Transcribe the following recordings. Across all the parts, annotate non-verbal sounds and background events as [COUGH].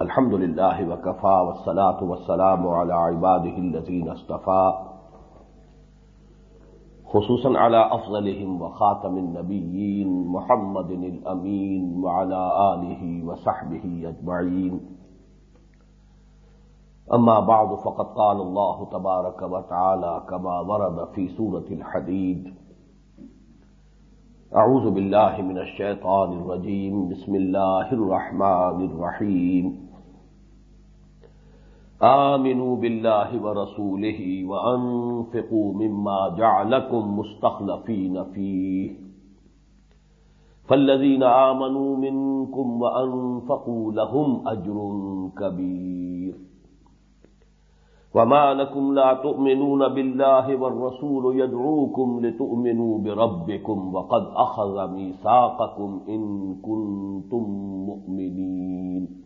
الحمد لله وكفى والصلاة والسلام على عباده الذين اصطفى خصوصا على أفضلهم وخاتم النبيين محمد الأمين وعلى آله وصحبه أجمعين أما بعد، فقد قال الله تبارك وتعالى كما ورد في سورة الحديد أعوذ بالله من الشيطان الرجيم بسم الله الرحمن الرحيم آمنوا بالله ورسوله وأنفقوا مما جعلكم مستخلفين فيه. فالذين آمنوا منكم وأنفقوا لهم أجر كبير. وما لكم لا تؤمنون بالله والرسول يدعوكم لتؤمنوا بربكم وقد أخذ ميثاقكم إن كنتم مؤمنين.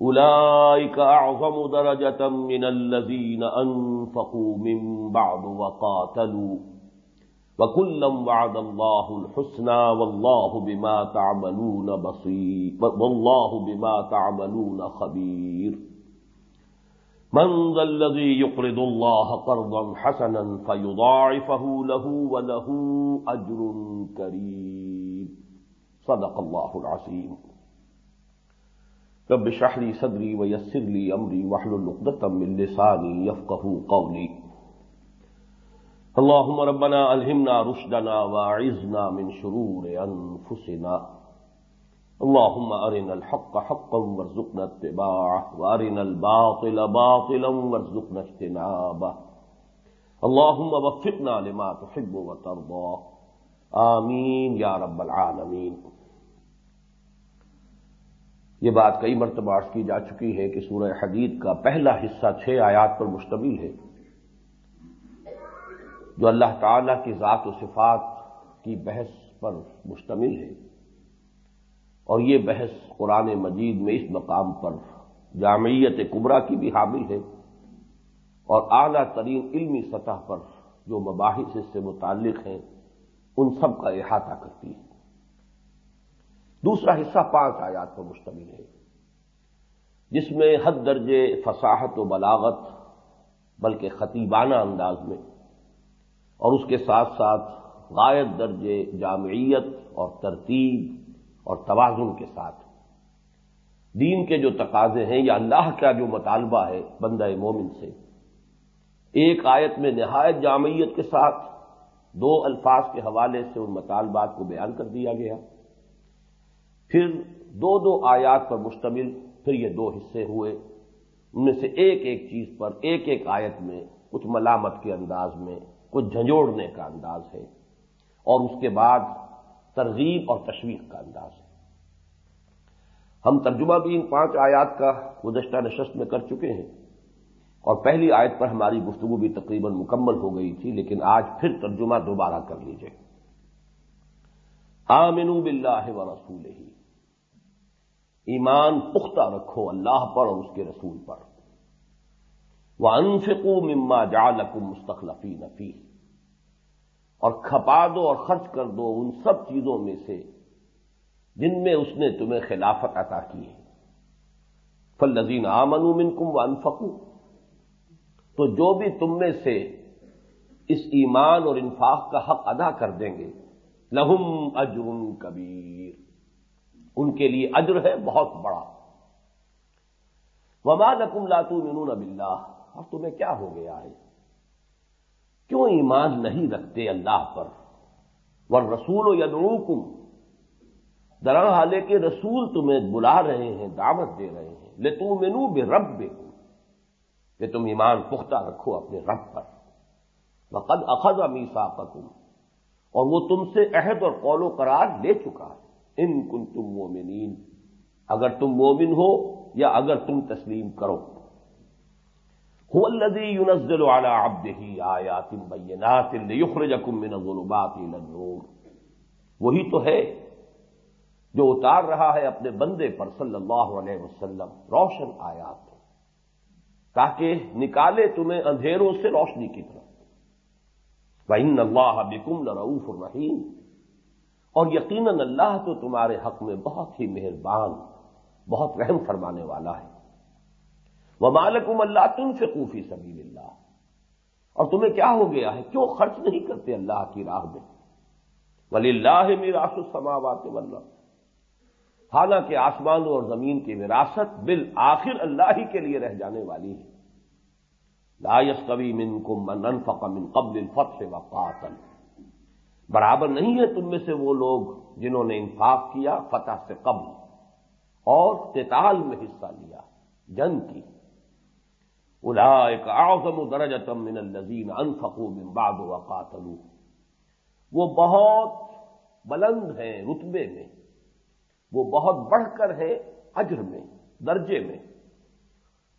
أولئك أعظم درجة من الذين أنفقوا من بعد وقاتلوا. وكلا وعد الله الحسنى والله بما تعملون بصير. والله بما تعملون خبير. من ذا الذي يقرض الله قرضا حسنا فيضاعفه له وله أجر كريم. صدق الله العظيم. رب شحری صدری و یسرلی امری وحل القدتم من لسانی یفقہ قولی اللهم ربنا الہمنا رشدنا وعزنا من شرور انفسنا اللهم ارنا الحق حقا وارزقنا اتباعه وارنا الباطل باطلا وارزقنا اجتنابه. اللهم وفقنا لما تحب وترضى. آمین یا رب العالمین یہ بات کئی مرتبہ عرض کی جا چکی ہے کہ سورہ حدید کا پہلا حصہ چھ آیات پر مشتمل ہے، جو اللہ تعالی کی ذات و صفات کی بحث پر مشتمل ہے۔ اور یہ بحث قرآن مجید میں اس مقام پر جامعیت کبرا کی بھی حامل ہے اور اعلیٰ ترین علمی سطح پر جو مباحث اس سے متعلق ہیں، ان سب کا احاطہ کرتی ہے۔ دوسرا حصہ پانچ آیات پر مشتمل ہے، جس میں حد درجے فصاحت و بلاغت بلکہ خطیبانہ انداز میں، اور اس کے ساتھ ساتھ غائب درجے جامعیت اور ترتیب اور توازن کے ساتھ۔ دین کے جو تقاضے ہیں یا اللہ کا جو مطالبہ ہے بندہ مومن سے، ایک آیت میں نہایت جامعیت کے ساتھ دو الفاظ کے حوالے سے ان مطالبات کو بیان کر دیا گیا۔ پھر دو دو آیات پر مشتمل، پھر یہ دو حصے ہوئے۔ ان میں سے ایک ایک چیز پر، ایک ایک آیت میں، کچھ ملامت کے انداز میں، کچھ جھنجھوڑنے کا انداز ہے۔ اور اس کے بعد ترغیب اور تشویق کا انداز ہے۔ ہم ترجمہ بھی ان پانچ آیات کا گزشتہ نشست میں کر چکے ہیں۔ اور پہلی آیت پر ہماری گفتگو بھی تقریباً مکمل ہو گئی تھی، لیکن آج پھر ترجمہ دوبارہ کر لیجیے آمنو باللہ و رسول ہی ایمان پختہ رکھو اللہ پر اور اس کے رسول پر۔ وہ انفقو مما جالکم مستقلفی نفی اور کھپا دو اور خرچ کر دو ان سب چیزوں میں سے جن میں اس نے تمہیں خلافت عطا کی ہے۔ فل نظین آمن منکم و انفقو تو جو بھی تم میں سے اس ایمان اور انفاق کا حق ادا کر دیں گے لہم اجر کبیر ان کے لیے اجر ہے بہت بڑا۔ وما لکم لاتو منون اب اللہ اور تمہیں کیا ہو گیا ہے؟ کیوں ایمان نہیں رکھتے اللہ پر؟ ور رسول و یدعوکم درا حالے کے رسول تمہیں بلا رہے ہیں، دعوت دے رہے ہیں۔ لے تو مینو بے رب بے کہ تم ایمان پختہ رکھو اپنے رب پر۔ وقد اخذ امیسا اور وہ تم سے عہد اور قول و قرار لے چکا ہے۔ ان کن تم مومنین، اگر تم مومن ہو یا اگر تم تسلیم کرو۔ الذي ينزل على عبده آيات بينات ليخرجكم من الظلمات الى النور۔ وہی تو ہے جو اتار رہا ہے اپنے بندے پر صلی اللہ علیہ وسلم، روشن آیات۔ تاکہ نکالے تمہیں اندھیروں سے روشنی کی طرف۔ بہن اللہ بکم رعوف الرحیم اور یقیناً اللہ تو تمہارے حق میں بہت ہی مہربان، بہت رحم فرمانے والا ہے۔ وہ مالکم اللہ تم سے کوفی سبیل اللہ اور تمہیں کیا ہو گیا ہے؟ کیوں خرچ نہیں کرتے اللہ کی راہ میں؟ ولی اللہ میراث السماوات والارض حالانکہ آسمانوں اور زمین کی وراثت بالآخر اللہ ہی کے لیے رہ جانے والی ہے۔ لا کبھی من کم من انفق من قبل الفتح وقاتل۔ برابر نہیں ہے تم میں سے وہ لوگ جنہوں نے انفاق کیا فتح سے قبل اور قتال میں حصہ لیا، جنگ کی۔ اعظم درجتم من الذین انفقوا من بعد وقاتلوا۔ وہ بہت بلند ہیں رتبے میں، وہ بہت بڑھ کر ہے اجر میں، درجے میں۔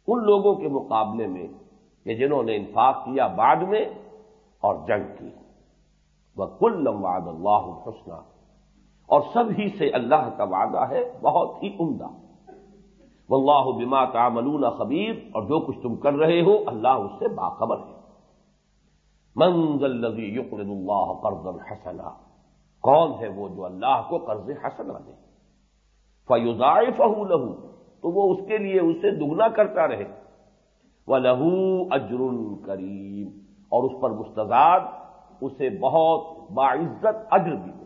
ان لوگوں کے مقابلے میں کہ جنہوں نے انفاق کیا بعد میں اور جنگ کی۔ وہ کل وعد اللہ حسنہ اور سب ہی سے اللہ کا وعدہ ہے، بہت ہی عمدہ۔ واللہ بما تعملون خبیر اور جو کچھ تم کر رہے ہو، اللہ اس سے باخبر ہے۔ منزل الذي يقرض الله قرضا حسنا۔ کون ہے وہ جو اللہ کو قرض حسنا دے فیوزائے لہو تو وہ اس کے لیے اسے دگنا کرتا رہے۔ وہ لہو اجر کریم اور اس پر مستضاد اسے بہت باعزت اجر بھی ملے۔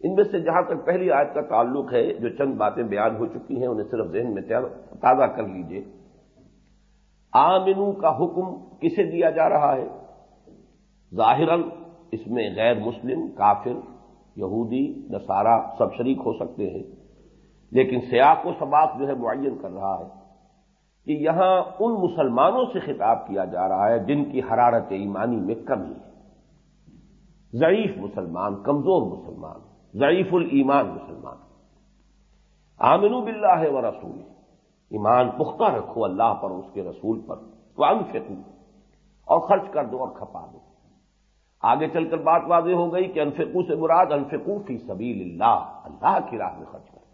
ان میں سے جہاں تک پہلی آیت کا تعلق ہے، جو چند باتیں بیان ہو چکی ہیں، انہیں صرف ذہن میں تازہ کر لیجیے۔ آمنو کا حکم کسے دیا جا رہا ہے؟ ظاہراً اس میں غیر مسلم، کافر، یہودی، نصارہ سب شریک ہو سکتے ہیں، لیکن سیاق و سباق جو ہے معین کر رہا ہے۔ کہ یہاں ان مسلمانوں سے خطاب کیا جا رہا ہے جن کی حرارت ایمانی میں کمی ہے۔ ضعیف مسلمان، کمزور مسلمان، ضعیف الایمان مسلمان۔ آمنو باللہ و رسول ایمان پختہ رکھو اللہ پر اس کے رسول پر۔ وہ انفقو اور خرچ کر دو اور کھپا دو۔ آگے چل کر بات واضح ہو گئی کہ انفقو سے مراد انفقو فی سبیل اللہ اللہ کی راہ میں خرچ کر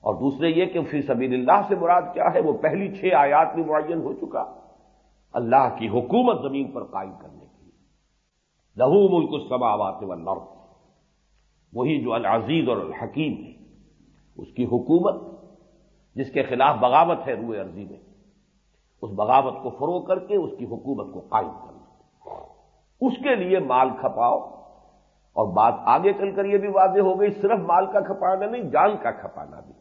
اور دوسرے یہ کہ فی سبیل اللہ سے مراد کیا ہے؟ وہ پہلی چھ آیات میں معین ہو چکا۔ اللہ کی حکومت زمین پر قائم کرنے کے لیے۔ لہو ملک السماوات والارض۔ وہی جو العزیز اور الحکیم ہے۔ اس کی حکومت جس کے خلاف بغاوت ہے روئے عرضی میں۔ اس بغاوت کو فروغ کر کے اس کی حکومت کو قائم کرنا اس کے لیے مال کھپاؤ۔ اور بات آگے چل کر یہ بھی واضح ہو گئی، صرف مال کا کھپانا نہیں، جان کا کھپانا بھی۔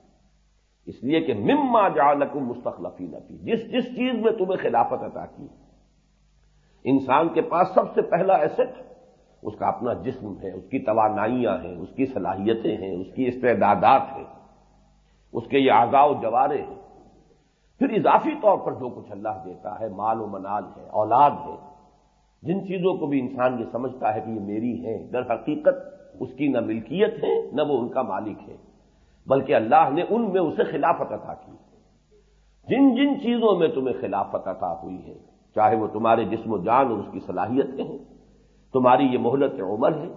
اس لیے کہ مما جانکم مستقلفی نفی جس جس چیز میں تمہیں خلافت عطا کی انسان کے پاس سب سے پہلا ایسٹ اس کا اپنا جسم ہے، اس کی توانائیاں ہیں، اس کی صلاحیتیں ہیں، اس کی استعدادات ہیں، اس کے یہ آزا و جوارے ہیں۔ پھر اضافی طور پر جو کچھ اللہ دیتا ہے، مال و منال ہے، اولاد ہے، جن چیزوں کو بھی انسان یہ سمجھتا ہے کہ یہ میری ہے در حقیقت اس کی نہ ملکیت ہے، نہ وہ ان کا مالک ہے۔ بلکہ اللہ نے ان میں اسے خلافت عطا کی۔ جن جن چیزوں میں تمہیں خلافت عطا ہوئی ہے، چاہے وہ تمہارے جسم و جان اور اس کی صلاحیتیں ہیں تمہاری یہ مہلت عمر ہے،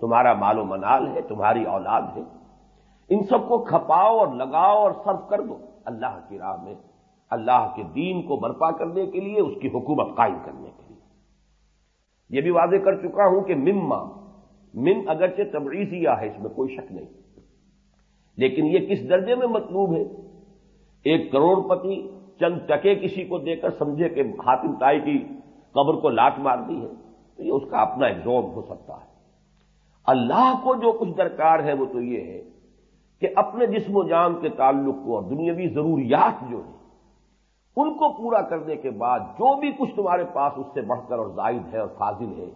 تمہارا مال و منال ہے، تمہاری اولاد ہے، ان سب کو کھپاؤ اور لگاؤ اور صرف کر دو۔ اللہ کی راہ میں، اللہ کے دین کو برپا کرنے کے لیے، اس کی حکومت قائم کرنے کے لیے۔ یہ بھی واضح کر چکا ہوں کہ مما، من اگرچہ تبعیضیہ ہے، اس میں کوئی شک نہیں۔ لیکن یہ کس درجے میں مطلوب ہے؟ ایک کروڑ پتی چند ٹکے کسی کو دے کر سمجھے کہ حاتم تائی کی قبر کو لاٹ مار دی ہے، تو یہ اس کا اپنا ایگزوم ہو سکتا ہے۔ اللہ کو جو کچھ درکار ہے وہ تو یہ ہے کہ اپنے جسم و جان کے تعلق کو اور دنیاوی ضروریات جو ہیں، ان کو پورا کرنے کے بعد جو بھی کچھ تمہارے پاس اس سے بڑھ کر اور زائد ہے اور فاضل ہے،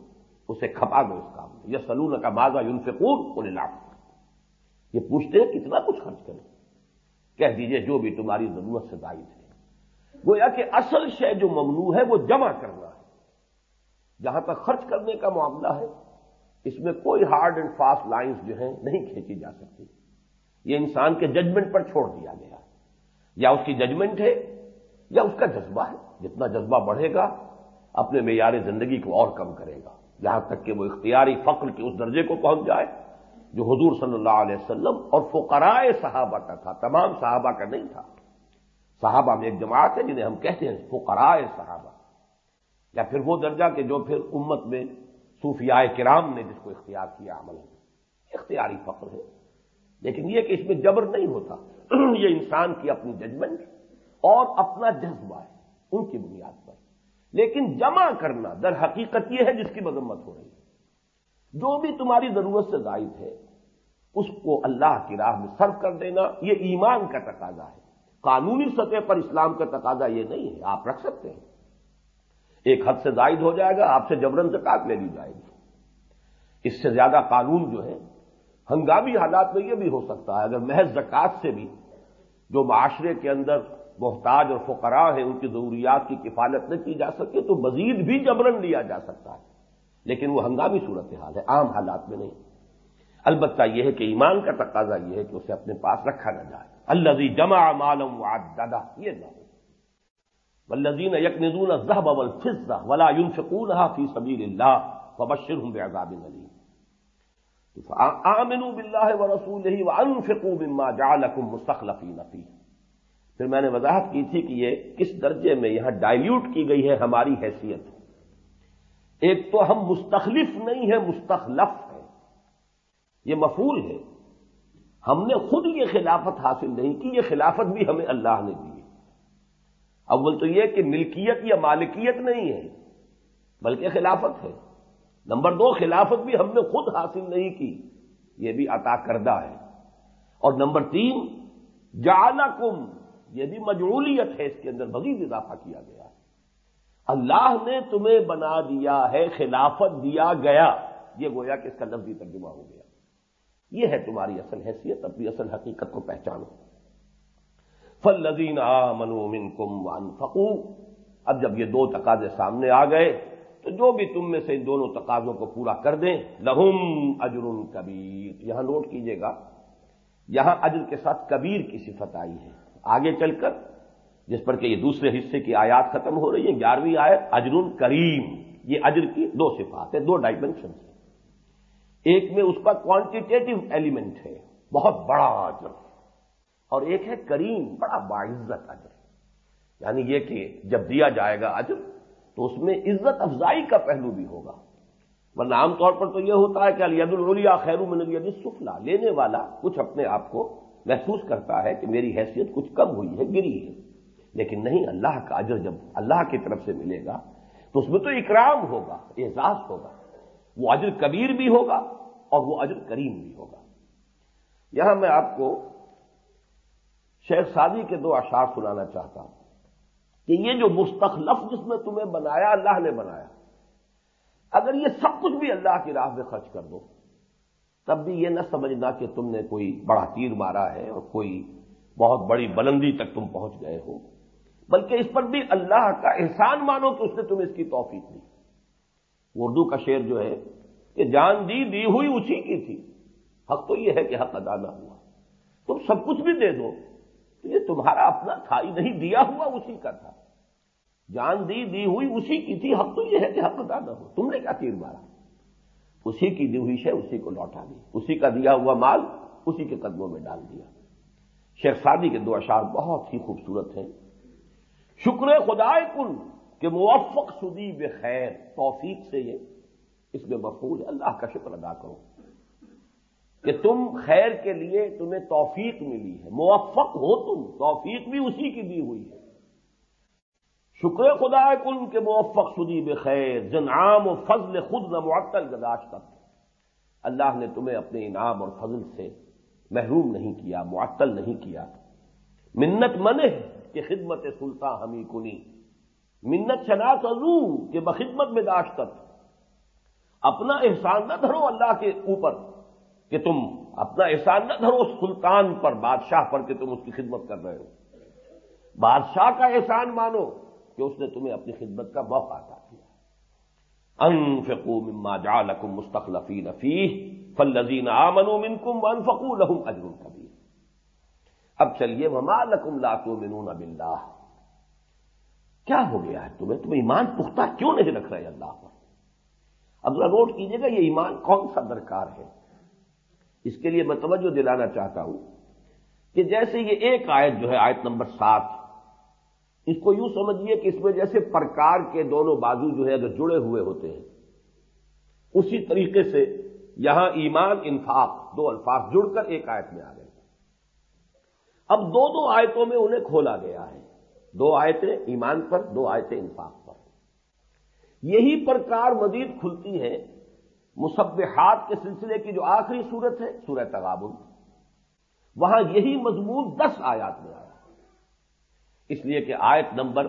اسے کھپا دو اس کام میں۔ یہ سلون کا ماضا یونفقور انہیں لاپ یہ پوچھتے ہیں کتنا کچھ خرچ کریں۔ کہہ دیجیے جو بھی تمہاری ضرورت سے زائد ہے گویا کہ اصل شے جو ممنوع ہے وہ جمع کرنا ہے۔ جہاں تک خرچ کرنے کا معاملہ ہے، اس میں کوئی ہارڈ اینڈ فاسٹ لائنز جو ہیں نہیں کھینچی جا سکتی۔ یہ انسان کے ججمنٹ پر چھوڑ دیا گیا۔ یا اس کی ججمنٹ ہے، یا اس کا جذبہ ہے۔ جتنا جذبہ بڑھے گا، اپنے معیار زندگی کو اور کم کرے گا۔ یہاں تک کہ وہ اختیاری فقر کے اس درجے کو پہنچ جائے۔ جو حضور صلی اللہ علیہ وسلم اور فقرائے صحابہ کا تھا، تمام صحابہ کا نہیں تھا۔ صحابہ میں ایک جماعت ہے جنہیں ہم کہتے ہیں فقرائے صحابہ۔ یا پھر وہ درجہ کہ جو پھر امت میں صوفیاء کرام نے جس کو اختیار کیا عمل ہے۔ اختیاری فخر ہے۔ لیکن یہ کہ اس میں جبر نہیں ہوتا۔ [CLEARS THROAT] یہ انسان کی اپنی ججمنٹ اور اپنا جذبہ ہے، ان کی بنیاد پر۔ لیکن جمع کرنا در حقیقت یہ ہے جس کی مذمت ہو رہی ہے۔ جو بھی تمہاری ضرورت سے زائد ہے، اس کو اللہ کی راہ میں صرف کر دینا، یہ ایمان کا تقاضا ہے۔ قانونی سطح پر اسلام کا تقاضا یہ نہیں ہے، آپ رکھ سکتے ہیں۔ ایک حد سے زائد ہو جائے گا، آپ سے جبرن سے کاٹ لے لی جائے گی۔ اس سے زیادہ قانون جو ہے، ہنگامی حالات میں یہ بھی ہو سکتا ہے، اگر محض زکات سے بھی جو معاشرے کے اندر محتاج اور فقراء ہیں، ان کی ضروریات کی کفالت نہ کی جا سکے، تو مزید بھی جبرن لیا جا سکتا ہے۔ لیکن وہ ہنگامی صورتحال ہے، عام حالات میں نہیں۔ البتہ یہ ہے کہ ایمان کا تقاضا یہ ہے کہ اسے اپنے پاس رکھا نہ جائے۔ اللہ جمع مالم دادا یہ نہ ہو ولزین یک نزون ذہب اول فضا ولا یون فکون فی سبیر اللہ وبشر ہوں عذاب علی آمنوا باللہ ورسولہ وانفقوا مما جعلکم مستخلفین فیہ پھر میں نے وضاحت کی تھی کہ یہ کس درجے میں یہاں ڈائلیوٹ کی گئی ہے، ہماری حیثیت۔ ایک تو ہم مستخلف نہیں ہے مستخلف ہے یہ مفول ہے۔ ہم نے خود یہ خلافت حاصل نہیں کی، یہ خلافت بھی ہمیں اللہ نے دی۔ اول تو یہ کہ ملکیت یا مالکیت نہیں ہے، بلکہ خلافت ہے۔ نمبر دو، خلافت بھی ہم نے خود حاصل نہیں کی، یہ بھی عطا کردہ ہے۔ اور نمبر تین، جعلکم، یہ بھی مجرولیت ہے، اس کے اندر مزید اضافہ کیا گیا۔ ہے اللہ نے تمہیں بنا دیا ہے، خلافت دیا گیا۔ یہ گویا کہ اس کا لفظی ترجمہ ہو گیا۔ یہ ہے تمہاری اصل حیثیت، اپنی اصل حقیقت کو پہچانو۔ فل لذین آ منو من کم وان اب جب یہ دو تقاضے سامنے آ گئے، تو جو بھی تم میں سے ان دونوں تقاضوں کو پورا کر دیں لہم اجر کبیر یہاں نوٹ کیجیے گا، یہاں اجر کے ساتھ کبیر کی صفت آئی ہے۔ آگے چل کر جس پر کہ یہ دوسرے حصے کی آیات ختم ہو رہی ہیں، گیارہویں آیت اجر کریم۔ یہ اجر کی دو صفات ہے دو ڈائمینشن ایک میں اس کا کوانٹیٹیو ایلیمنٹ ہے، بہت بڑا اجر۔ اور ایک ہے کریم، بڑا باعزت اجر۔ یعنی یہ کہ جب دیا جائے گا اجر، تو اس میں عزت افزائی کا پہلو بھی ہوگا۔ ورنہ عام طور پر تو یہ ہوتا ہے کہ الید الولیا خیر من الید سفلا لینے والا کچھ اپنے آپ کو محسوس کرتا ہے کہ میری حیثیت کچھ کم ہوئی ہے، گری ہے۔ لیکن نہیں، اللہ کا اجر جب اللہ کی طرف سے ملے گا، تو اس میں تو اکرام ہوگا، اعزاز ہوگا۔ وہ اجر کبیر بھی ہوگا اور وہ اجر کریم بھی ہوگا۔ یہاں میں آپ کو شیخ سادی کے دو اشعار سنانا چاہتا ہوں کہ یہ جو مستخلف جس میں تمہیں بنایا، اللہ نے بنایا، اگر یہ سب کچھ بھی اللہ کی راہ میں خرچ کر دو، تب بھی یہ نہ سمجھنا کہ تم نے کوئی بڑا تیر مارا ہے اور کوئی بہت بڑی بلندی تک تم پہنچ گئے ہو۔ بلکہ اس پر بھی اللہ کا احسان مانو کہ اس نے تمہیں اس کی توفیق دی۔ اردو کا شعر جو ہے کہ جان دی دی ہوئی اسی کی تھی۔ حق تو یہ ہے کہ حق ادا نہ ہوا۔ تم سب کچھ بھی دے دو۔ یہ تمہارا اپنا تھا ہی نہیں، دیا ہوا اسی کا تھا۔ جان دی دی ہوئی اسی کی تھی۔ حق تو یہ ہے کہ حق ادا نہ ہو۔ تم نے کیا تیر مارا؟ اسی کی دی ہوئی شے اسی کو لوٹا دی۔ اسی کا دیا ہوا مال اسی کے قدموں میں ڈال دیا۔ شیخ سادی کے دو اشعار بہت ہی خوبصورت ہیں۔ شکر خدا کل کہ موفق سدی بے خیر، توفیق سے یہ اس میں مفہول ہے۔ اللہ کا شکر ادا کرو کہ تم خیر کے لیے تمہیں توفیق ملی ہے۔ موفق ہو تم، توفیق بھی اسی کی دی ہوئی ہے۔ شکر خدا کل کے موفق سدی بخیر جنعام و فضل خود نہ معطل گداش تک اللہ نے تمہیں اپنے انعام اور فضل سے محروم نہیں کیا، معطل نہیں کیا۔ منت منہ کہ خدمت سلطان ہمی کنی۔ منت شناس ازو کہ بخدمت میں داشتت۔ اپنا احسان نہ دھرو اللہ کے اوپر کہ تم اپنا احسان نہ دھرو سلطان پر، بادشاہ پر کہ تم اس کی خدمت کر رہے ہو۔ بادشاہ کا احسان مانو کہ اس نے تمہیں اپنی خدمت کا موقع عطا کیا۔ انفقو مما جعلکم مستخلفین فیہ، فالذین آمنوا منکم وانفقوا لهم اجر کبیر۔ اب چلیے، وما لکم لاتو منون اب اللہ کیا ہو گیا ہے تمہیں؟ تم ایمان پختہ کیوں نہیں رکھ رہے اللہ پر؟ اب ذرا نوٹ کیجیے گا، یہ ایمان کون سا درکار ہے؟ اس کے لیے میں توجہ دلانا چاہتا ہوں کہ جیسے یہ ایک آیت جو ہے، آیت نمبر سات، اس کو یوں سمجھیے کہ اس میں جیسے پرکار کے دونوں بازو جو ہے، اگر جڑے ہوئے ہوتے ہیں، اسی طریقے سے یہاں ایمان، انفاق، دو الفاظ جڑ کر ایک آیت میں آ گئے۔ اب دو دو آیتوں میں انہیں کھولا گیا ہے۔ دو آیتیں ایمان پر، دو آیتیں انفاق پر۔ یہی پرکار مزید کھلتی ہے مصبحات کے سلسلے کی جو آخری صورت ہے، سورہ تغابل وہاں یہی مضمون دس آیات میں آیا۔ اس لیے کہ آیت نمبر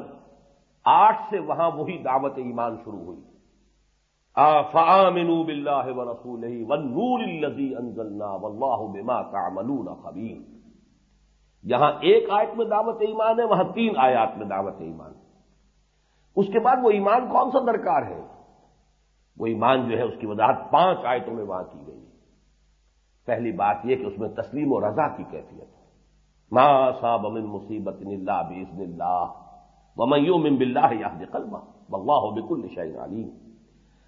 آٹھ سے وہاں وہی دعوت ایمان شروع ہوئی۔ فآمنوا باللہ ورسولہ والنور الذی انزلنا واللہ بما تعملون خبیر۔ یہاں ایک آیت میں دعوت ایمان ہے، وہاں تین آیات میں دعوت ایمان اس کے بعد وہ ایمان کون سا درکار ہے؟ وہ ایمان جو ہے، اس کی وضاحت پانچ آیتوں میں وہاں کی گئی۔ پہلی بات یہ کہ اس میں تسلیم و رضا کی کیفیت ہے۔ ما صاحب امن مصیبت اللہ بزن اللہ ومیو من بلّہ یا قلبہ واللہ بکل شعین علیم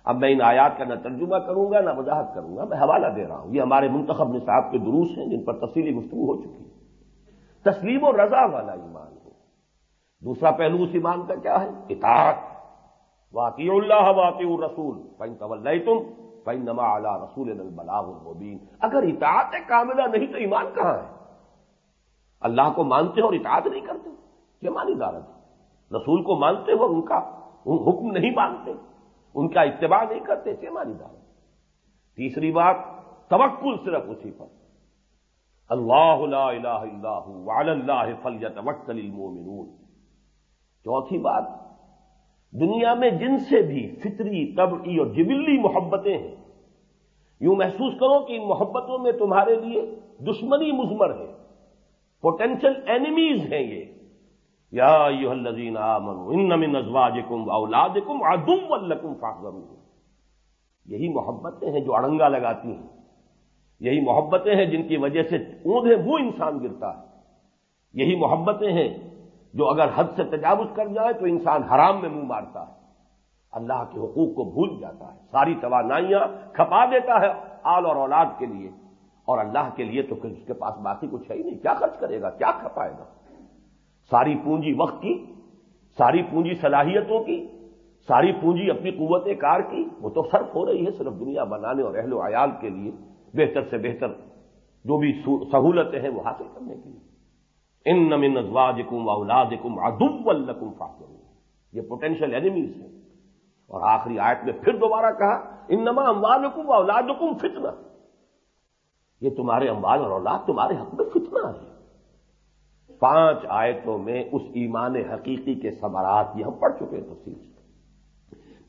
اب میں ان آیات کا نہ ترجمہ کروں گا، نہ وضاحت کروں گا، میں حوالہ دے رہا ہوں۔ یہ ہمارے منتخب نصاب کے دروس ہیں، جن پر تفصیلی گفتگو ہو چکی ہے۔ تسلیم و رضا والا ایمان ہے دوسرا پہلو اس ایمان کا کیا ہے؟ اطاعت۔ واقعی اللہ واقع رسول فین طول تم فین نما اللہ رسول البلاغ المبین اگر اطاعت کاملہ نہیں تو ایمان کہاں ہے؟ اللہ کو مانتے ہو اور اطاعت نہیں کرتے، یہ مانی دارت رسول کو مانتے ہو ان کا حکم نہیں مانتے، ان کا اتباع نہیں کرتے، یہ مانی دارت تیسری بات، توکل صرف اسی پر۔ اللہ لا الہ الا وعلی اللہ فلیتوکل المؤمنون۔ چوتھی بات، دنیا میں جن سے بھی فطری، طبعی اور جبلی محبتیں ہیں، یوں محسوس کرو کہ ان محبتوں میں تمہارے لیے دشمنی مزمر ہے۔ پوٹینشل اینیمیز ہیں یہ۔ یا یو الزین ان من ازواجکم اولادکم عدو لکم فاحذروا یہی محبتیں ہیں جو اڑنگا لگاتی ہیں۔ یہی محبتیں ہیں جن کی وجہ سے اوندھے وہ انسان گرتا ہے۔ یہی محبتیں ہیں جو اگر حد سے تجاوز کر جائے تو انسان حرام میں منہ مارتا ہے۔ اللہ کے حقوق کو بھول جاتا ہے، ساری توانائیاں کھپا دیتا ہے آل اور اولاد کے لیے۔ اور اللہ کے لیے تو اس کے پاس باقی کچھ ہے ہی نہیں۔ کیا خرچ کرے گا؟ کیا کھپائے گا؟ ساری پونجی وقت کی، ساری پونجی صلاحیتوں کی، ساری پونجی اپنی قوت کار کی، وہ تو صرف ہو رہی ہے صرف دنیا بنانے اور اہل و عیال کے لیے۔ بہتر سے بہتر جو بھی سہولتیں ہیں وہ حاصل کرنے کے لیے۔ ان نمن ازواجکم اولادکم ادب الکم فاصل یہ پوٹینشیل اینیمیز ہیں۔ اور آخری آیت میں پھر دوبارہ کہا ان نما اموالکم اولادکم فتنہ یہ تمہارے امبال اور اولاد تمہارے حق میں فتنہ ہے۔ پانچ آیتوں میں اس ایمان حقیقی کے سبرات یہ ہم پڑھ چکے تفصیل سے۔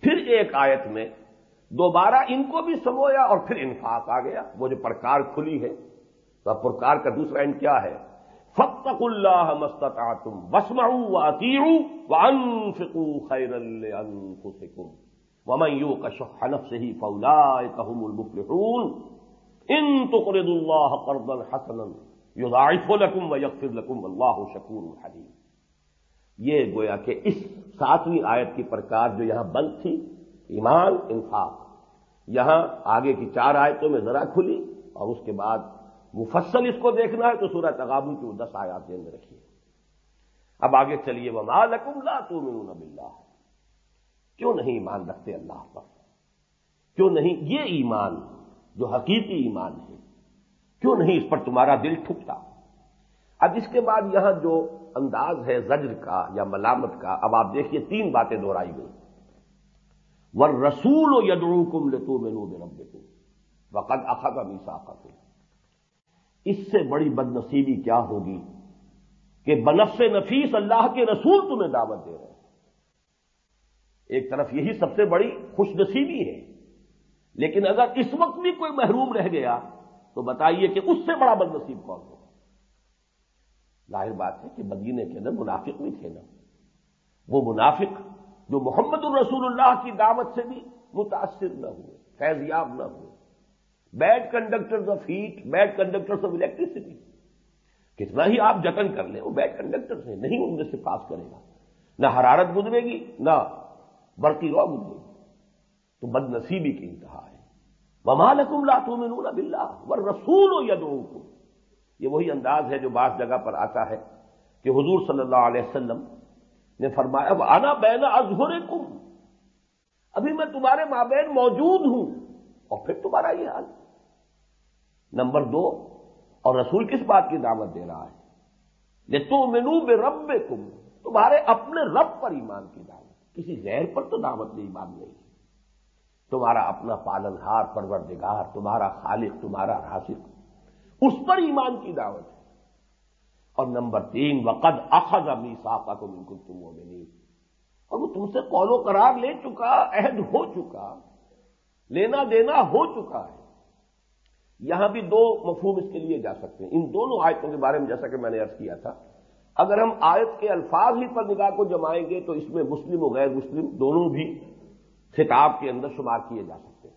پھر ایک آیت میں دوبارہ ان کو بھی سمویا اور پھر انفاق آ گیا۔ وہ جو پرکار کھلی ہے، تو اب پرکار کا دوسرا اینڈ کیا ہے؟ فتق اللہ مستط تم بسم و انفکو خیر انفسکم ومن کا سے ہی فولا المفلحون ان تقرض اللہ قرضا حسنا لکم و یغفر لکم واللہ شکور حلیم یہ گویا کہ اس ساتویں آیت کی پرکار جو یہاں بند تھی ایمان، انفاق۔ یہاں آگے کی چار آیتوں میں ذرا کھلی اور اس کے بعد مفصل اس کو دیکھنا ہے تو سورہ تغابل کی وہ دس آیات میں رکھیے۔ اب آگے چلیے وہ مالکم لا تؤمنون باللہ کیوں نہیں ایمان رکھتے اللہ پر؟ کیوں نہیں یہ ایمان جو حقیقی ایمان ہے، کیوں نہیں اس پر تمہارا دل ٹھکتا؟ اب اس کے بعد یہاں جو انداز ہے زجر کا یا ملامت کا، اب آپ دیکھیے تین باتیں دہرائی گئی۔ ور رسول و یدرو کم لتو مینو بے رب وقت اخا کا میسا اس سے بڑی بد نصیبی کیا ہوگی کہ بنف نفیس اللہ کے رسول تمہیں دعوت دے رہے ہیں۔ ایک طرف یہی سب سے بڑی خوش نصیبی ہے، لیکن اگر اس وقت بھی کوئی محروم رہ گیا تو بتائیے کہ اس سے بڑا بد نصیب کون ہو ظاہر بات ہے کہ مدینے کے اندر منافق بھی تھے نا۔ وہ منافق جو محمد الرسول اللہ کی دعوت سے بھی متاثر نہ ہوئے، فیضیاب نہ ہوئے۔ Bad conductors of heat bad conductors of electricity کتنا ہی آپ جتن کر لیں، وہ بیڈ کنڈکٹر سے نہیں ان میں سے پاس کرے گا۔ نہ حرارت گزرے گی، نہ برقی رو گزرے گی۔ تو بد نصیبی کی انتہا ہے۔ ممالکم لاتو میں نور بلّہ ور رسول ہو یا یہ وہی انداز ہے جو بعض جگہ پر آتا ہے کہ حضور صلی اللہ علیہ وسلم نے فرمایا، اب آنا بینا ازہر کم ابھی میں تمہارے مابین موجود ہوں۔ اور پھر تمہارا یہ حال۔ نمبر دو، اور رسول کس بات کی دعوت دے رہا ہے؟ یہ تو مینو بے رب کم تمہارے اپنے رب پر ایمان کی دعوت۔ کسی غیر پر تو دعوت نہیں، ایمان نہیں۔ تمہارا اپنا پالن ہار، پروردگار، تمہارا خالق، تمہارا راسک اس پر ایمان کی دعوت ہے۔ اور نمبر تین، وقد اخذ امی صاحب کو بالکل تم وہ نہیں اور وہ تم سے قول و قرار لے چکا، عہد ہو چکا، لینا دینا ہو چکا ہے۔ یہاں بھی دو مفہوم اس کے لیے جا سکتے ہیں۔ ان دونوں آیتوں کے بارے میں جیسا کہ میں نے ارض کیا تھا، اگر ہم آیت کے الفاظ ہی پر نگاہ کو جمائیں گے تو اس میں مسلم و غیر مسلم دونوں بھی خطاب کے اندر شمار کیے جا سکتے ہیں۔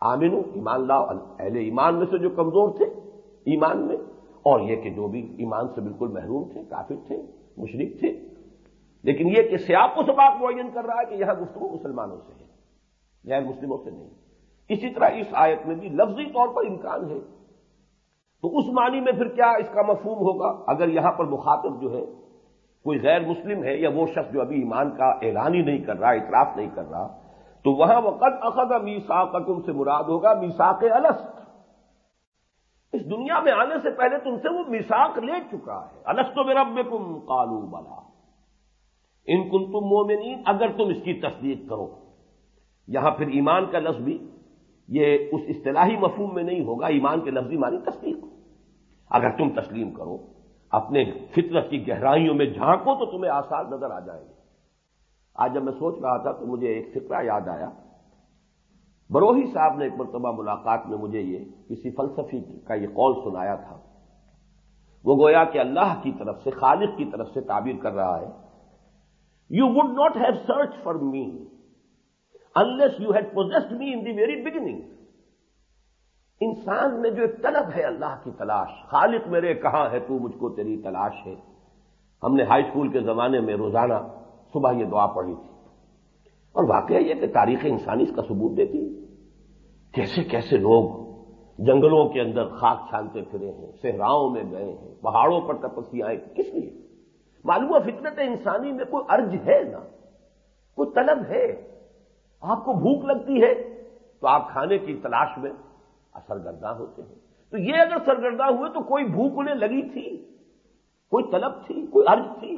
آمین ایمان لا اہل ایمان میں سے جو کمزور تھے، ایمان میں اور یہ کہ جو بھی ایمان سے بالکل محروم تھے، کافر تھے مشرق تھے۔ لیکن یہ کہ سیاق کو سباق معین کر رہا ہے کہ یہاں گفتگو مسلمانوں سے ہے، غیر مسلموں سے نہیں۔ اسی طرح اس آیت میں بھی لفظی طور پر امکان ہے۔ تو اس معنی میں پھر کیا اس کا مفہوم ہوگا؟ اگر یہاں پر مخاطب جو ہے، کوئی غیر مسلم ہے یا وہ شخص جو ابھی ایمان کا اعلان ہی نہیں کر رہا اطراف نہیں کر رہا، تو وہاں وقت اخذ میسا تم سے مراد ہوگا میساک الست۔ اس دنیا میں آنے سے پہلے تم سے وہ میساک لے چکا ہے۔ السط و رب کم کالو بلا۔ ان کن تم مومنین، اگر تم اس کی تصدیق کرو۔ یہاں پھر ایمان کا لفظ بھی یہ اس اصطلاحی مفہوم میں نہیں ہوگا، ایمان کے لفظی مانی تصدیق۔ اگر تم تسلیم کرو، اپنے فطرت کی گہرائیوں میں جھانکو تو تمہیں آسان نظر آ جائیں گے۔ آج جب میں سوچ رہا تھا تو مجھے ایک فکرہ یاد آیا۔ بروہی صاحب نے ایک مرتبہ ملاقات میں مجھے یہ کسی فلسفی کا یہ قول سنایا تھا۔ وہ گویا کہ اللہ کی طرف سے، خالق کی طرف سے تعبیر کر رہا ہے you would not have search for me unless you had possessed me in the very beginning انسان میں جو ایک طلب ہے اللہ کی تلاش، خالق میرے کہاں ہے، تو مجھ کو تیری تلاش ہے۔ ہم نے ہائی اسکول کے زمانے میں روزانہ صبح یہ دعا پڑھی تھی۔ اور واقعہ یہ کہ تاریخ انسانی اس کا ثبوت دیتی کیسے کیسے لوگ جنگلوں کے اندر خاک چھانتے پھرے ہیں، صحراؤں میں گئے ہیں، پہاڑوں پر تپسی آئے کس لیے؟ معلوم فطرت انسانی میں کوئی ارج ہے نا کوئی طلب ہے۔ آپ کو بھوک لگتی ہے تو آپ کھانے کی تلاش میں سرگرداں ہوتے ہیں۔ تو یہ اگر سرگرداں ہوئے تو کوئی بھوک انہیں لگی تھی، کوئی طلب تھی، کوئی ارج تھی۔